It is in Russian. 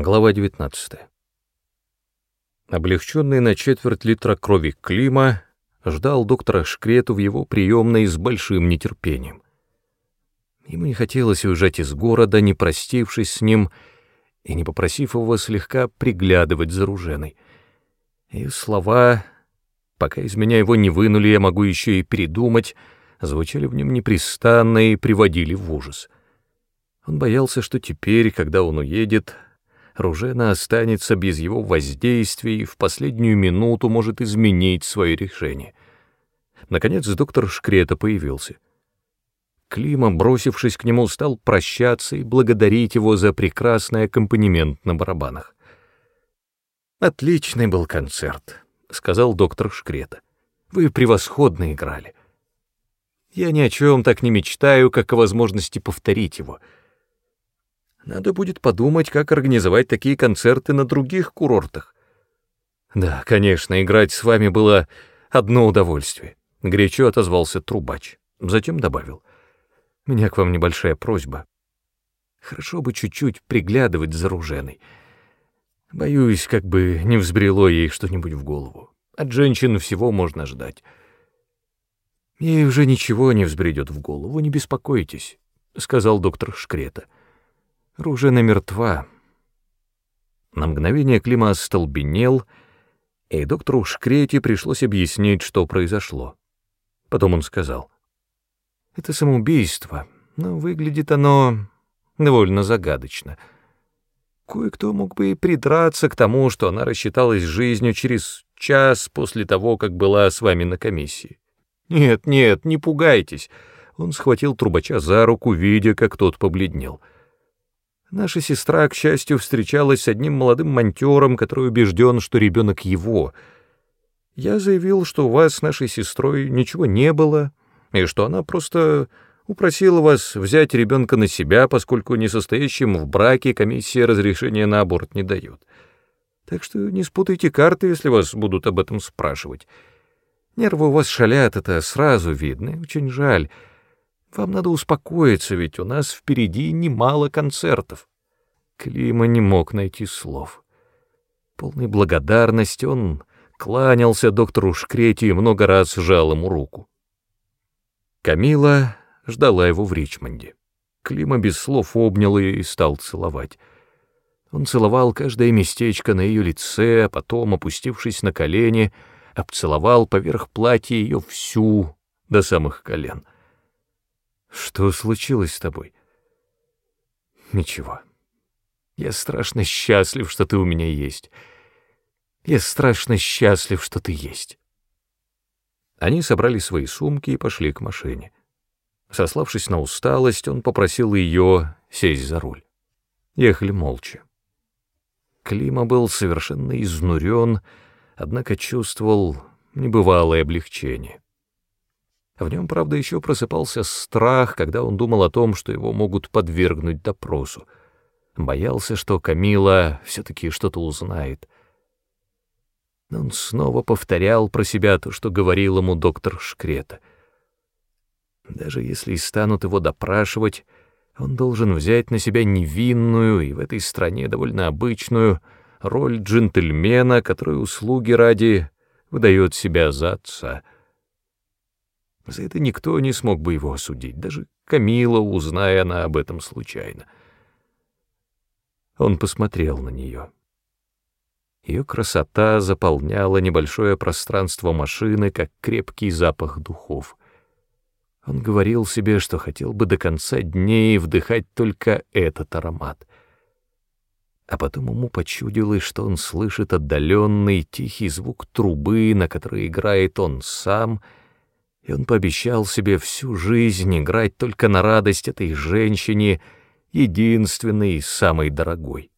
Глава 19. Облегченный на четверть литра крови Клима ждал доктора Шкрету в его приемной с большим нетерпением. Ему не хотелось уезжать из города, не простившись с ним и не попросив его слегка приглядывать за Руженой. Ее слова, пока из меня его не вынули, я могу еще и передумать, звучали в нем непрестанно и приводили в ужас. Он боялся, что теперь, когда он уедет, Ружена останется без его воздействия и в последнюю минуту может изменить свое решение. Наконец доктор Шкрета появился. Клима, бросившись к нему, стал прощаться и благодарить его за прекрасный аккомпанемент на барабанах. «Отличный был концерт», — сказал доктор Шкрета. «Вы превосходно играли. Я ни о чем так не мечтаю, как о возможности повторить его». Надо будет подумать, как организовать такие концерты на других курортах. Да, конечно, играть с вами было одно удовольствие. Горячо отозвался трубач. Затем добавил. Меня к вам небольшая просьба. Хорошо бы чуть-чуть приглядывать за Руженой. Боюсь, как бы не взбрело ей что-нибудь в голову. От женщин всего можно ждать. Ей уже ничего не взбредет в голову, не беспокойтесь, — сказал доктор Шкрета. — Ружена мертва. На мгновение Клима остолбенел, и доктору Шкрете пришлось объяснить, что произошло. Потом он сказал, «Это самоубийство, но выглядит оно довольно загадочно. Кое-кто мог бы и придраться к тому, что она рассчиталась жизнью через час после того, как была с вами на комиссии. Нет, нет, не пугайтесь». Он схватил трубача за руку, видя, как тот побледнел — Наша сестра, к счастью, встречалась с одним молодым монтером, который убежден, что ребенок его. Я заявил, что у вас с нашей сестрой ничего не было, и что она просто упросила вас взять ребенка на себя, поскольку несостоящим в браке комиссия разрешения на аборт не дает. Так что не спутайте карты, если вас будут об этом спрашивать. Нервы у вас шалят, это сразу видно, очень жаль». Вам надо успокоиться, ведь у нас впереди немало концертов. Клима не мог найти слов. Полной благодарности он кланялся доктору Шкрете и много раз жал ему руку. Камила ждала его в Ричмонде. Клима без слов обнял ее и стал целовать. Он целовал каждое местечко на ее лице, а потом, опустившись на колени, обцеловал поверх платья ее всю до самых колен — что случилось с тобой? Ничего. Я страшно счастлив, что ты у меня есть. Я страшно счастлив, что ты есть. Они собрали свои сумки и пошли к машине. Сославшись на усталость, он попросил ее сесть за руль. Ехали молча. Клима был совершенно изнурен, однако чувствовал небывалое облегчение. В нем, правда, еще просыпался страх, когда он думал о том, что его могут подвергнуть допросу. Боялся, что Камила все-таки что-то узнает. Но он снова повторял про себя то, что говорил ему доктор Шкрета. Даже если и станут его допрашивать, он должен взять на себя невинную и в этой стране довольно обычную роль джентльмена, который услуги ради выдает себя за отца — за это никто не смог бы его осудить, даже Камила, узная она об этом случайно. Он посмотрел на нее. Ее красота заполняла небольшое пространство машины, как крепкий запах духов. Он говорил себе, что хотел бы до конца дней вдыхать только этот аромат. А потом ему почудилось, что он слышит отдаленный тихий звук трубы, на которой играет он сам — и он пообещал себе всю жизнь играть только на радость этой женщине, единственной и самой дорогой.